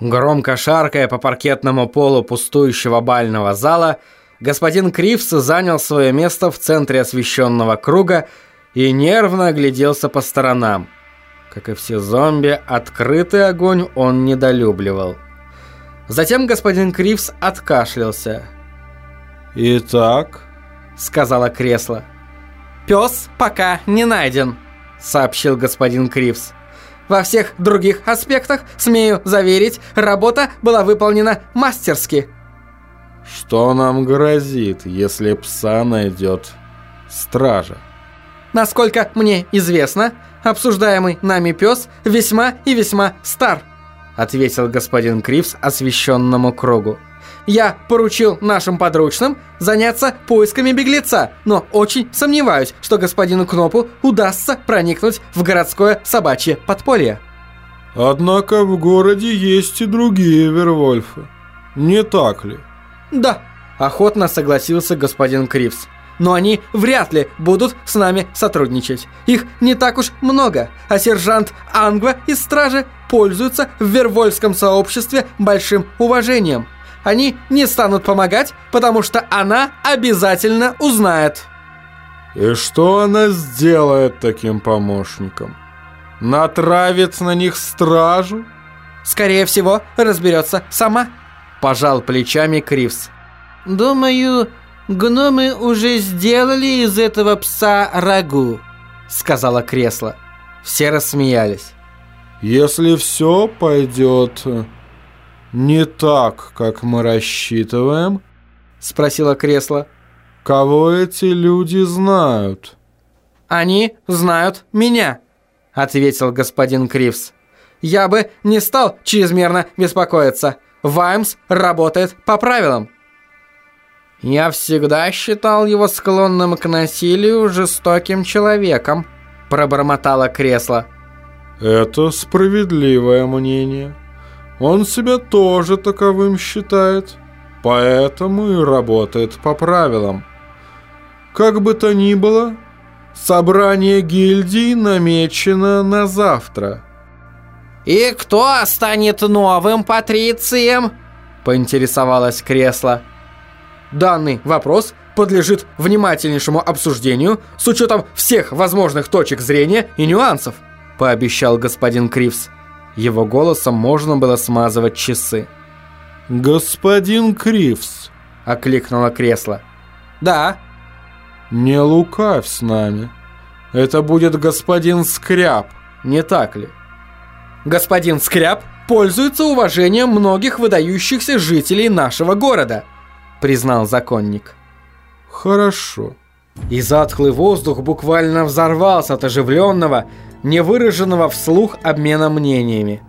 Громко шаркая по паркетному полу пустующего бального зала, господин Кривс занял свое место в центре освещенного круга и нервно огляделся по сторонам. Как и все зомби, открытый огонь он недолюбливал. Затем господин Кривс откашлялся. «Итак», — сказала кресло. «Пес пока не найден», — сообщил господин Кривс. Во всех других аспектах, смею заверить, работа была выполнена мастерски. Что нам грозит, если пса найдет стража? Насколько мне известно, обсуждаемый нами пес весьма и весьма стар, ответил господин Кривс освещенному кругу. Я поручил нашим подручным заняться поисками беглеца, но очень сомневаюсь, что господину Кнопу удастся проникнуть в городское собачье подполье. Однако в городе есть и другие Вервольфы. Не так ли? Да, охотно согласился господин Кривс. Но они вряд ли будут с нами сотрудничать. Их не так уж много, а сержант Ангва из стражи пользуется в Вервольском сообществе большим уважением они не станут помогать, потому что она обязательно узнает. И что она сделает таким помощником? Натравит на них стражу? Скорее всего, разберется сама. Пожал плечами Кривс. Думаю, гномы уже сделали из этого пса рагу, сказала кресло. Все рассмеялись. Если все пойдет «Не так, как мы рассчитываем?» — спросила кресло. «Кого эти люди знают?» «Они знают меня», — ответил господин Кривс. «Я бы не стал чрезмерно беспокоиться. Ваймс работает по правилам». «Я всегда считал его склонным к насилию жестоким человеком», — пробормотало кресло. «Это справедливое мнение», он себя тоже таковым считает, поэтому и работает по правилам. Как бы то ни было, собрание гильдии намечено на завтра. «И кто станет новым патрицием?» – поинтересовалось кресло. Данный вопрос подлежит внимательнейшему обсуждению с учетом всех возможных точек зрения и нюансов, пообещал господин Кривс. Его голосом можно было смазывать часы. «Господин Кривс!» – окликнуло кресло. «Да». «Не лукавь с нами. Это будет господин Скряб, не так ли?» «Господин Скряб пользуется уважением многих выдающихся жителей нашего города», – признал законник. «Хорошо». И затхлый воздух буквально взорвался от оживленного, невыраженного вслух обмена мнениями.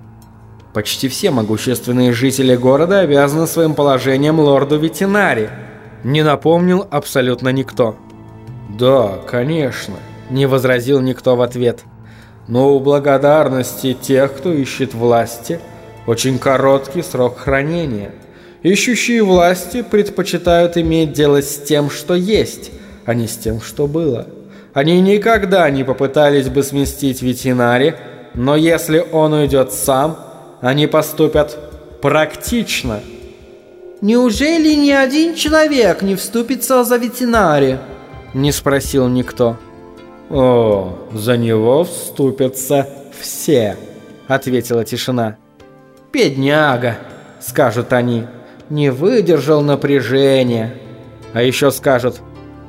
Почти все могущественные жители города обязаны своим положением лорду ветеринари. Не напомнил абсолютно никто. «Да, конечно», — не возразил никто в ответ. «Но у благодарности тех, кто ищет власти, очень короткий срок хранения. Ищущие власти предпочитают иметь дело с тем, что есть, а не с тем, что было». Они никогда не попытались бы сместить ветеринари, но если он уйдет сам, они поступят практично. «Неужели ни один человек не вступится за ветеринари?» Не спросил никто. «О, за него вступятся все», — ответила тишина. «Бедняга», — скажут они, — «не выдержал напряжения». А еще скажут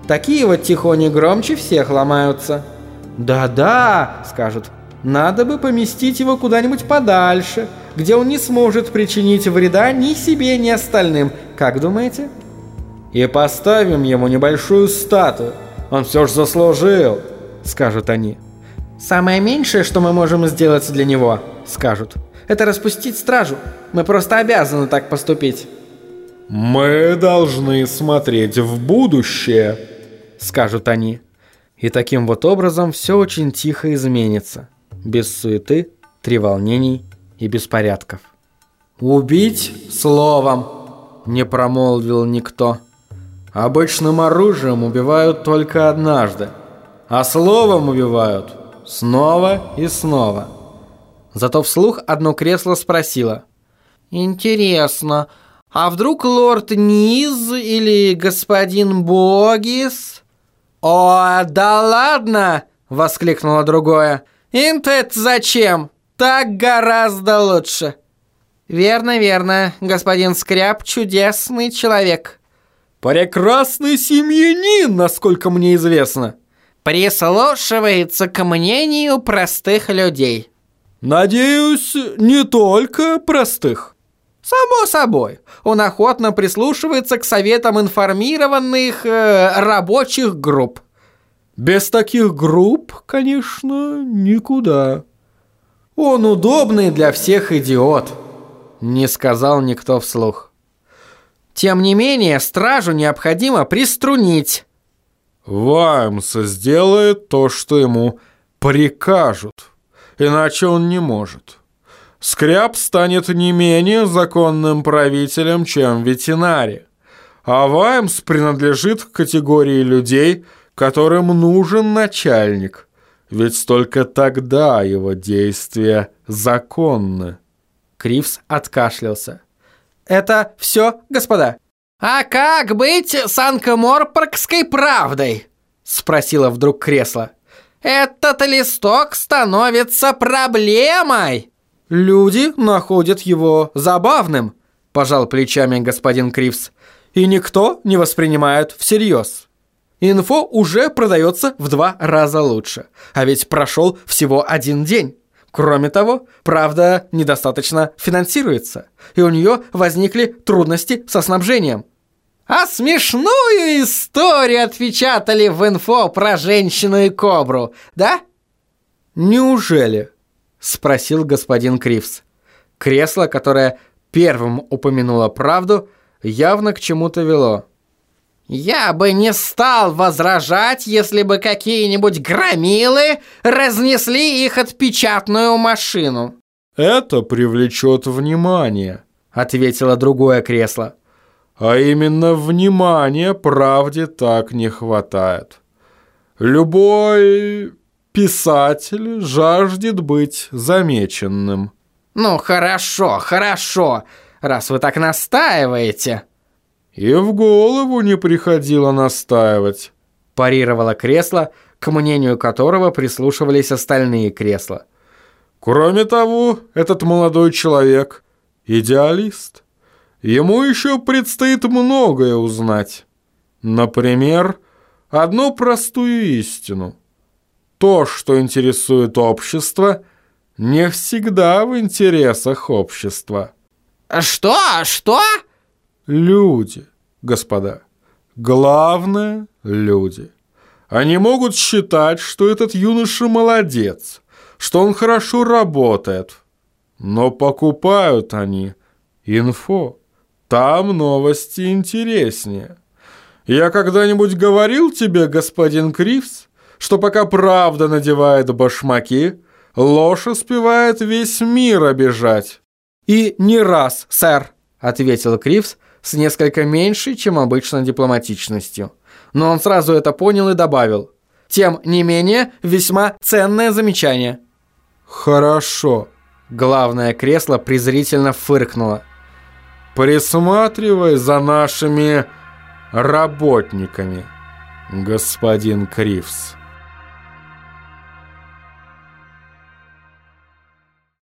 Такие вот тихони громче всех ломаются. «Да-да», — скажут, — «надо бы поместить его куда-нибудь подальше, где он не сможет причинить вреда ни себе, ни остальным. Как думаете?» «И поставим ему небольшую статую. Он все же заслужил», — скажут они. «Самое меньшее, что мы можем сделать для него», — скажут, — «это распустить стражу. Мы просто обязаны так поступить». «Мы должны смотреть в будущее», скажут они. И таким вот образом все очень тихо изменится, без суеты, треволнений и беспорядков. «Убить словом!» – не промолвил никто. «Обычным оружием убивают только однажды, а словом убивают снова и снова». Зато вслух одно кресло спросило. Интересно, а вдруг лорд Низ или господин Богис? О, да ладно, воскликнуло другое. Им-то это зачем? Так гораздо лучше. Верно, верно, господин Скряб чудесный человек. Прекрасный семьянин, насколько мне известно. Прислушивается к мнению простых людей. Надеюсь, не только простых. Само собой, он охотно прислушивается к советам информированных э, рабочих групп. Без таких групп, конечно, никуда. Он удобный для всех идиот, не сказал никто вслух. Тем не менее, стражу необходимо приструнить. Ваймс сделает то, что ему прикажут, иначе он не может. Скряб станет не менее законным правителем, чем ветеринарий. А Ваймс принадлежит к категории людей, которым нужен начальник, ведь только тогда его действия законны. Кривс откашлялся. «Это все, господа?» «А как быть с анкоморпоргской правдой?» Спросила вдруг кресло. «Этот листок становится проблемой!» «Люди находят его забавным», – пожал плечами господин Кривс. «И никто не воспринимает всерьез. Инфо уже продается в два раза лучше, а ведь прошел всего один день. Кроме того, правда недостаточно финансируется, и у нее возникли трудности со снабжением. А смешную историю отпечатали в инфо про женщину и кобру, да? Неужели? Спросил господин Кривс. Кресло, которое первым упомянуло правду, явно к чему-то вело. «Я бы не стал возражать, если бы какие-нибудь громилы разнесли их отпечатную машину». «Это привлечет внимание», — ответило другое кресло. «А именно внимания правде так не хватает. Любой Писатель жаждет быть замеченным. Ну, хорошо, хорошо, раз вы так настаиваете. И в голову не приходило настаивать. Парировало кресло, к мнению которого прислушивались остальные кресла. Кроме того, этот молодой человек – идеалист. Ему еще предстоит многое узнать. Например, одну простую истину – то, что интересует общество, не всегда в интересах общества. Что? Что? Люди, господа. Главное – люди. Они могут считать, что этот юноша молодец, что он хорошо работает. Но покупают они инфо. Там новости интереснее. Я когда-нибудь говорил тебе, господин Кривс, что пока правда надевает башмаки, ложь успевает весь мир обижать. «И не раз, сэр», — ответил Кривс с несколько меньшей, чем обычно дипломатичностью. Но он сразу это понял и добавил. Тем не менее, весьма ценное замечание. «Хорошо», — главное кресло презрительно фыркнуло. «Присматривай за нашими работниками, господин Кривс».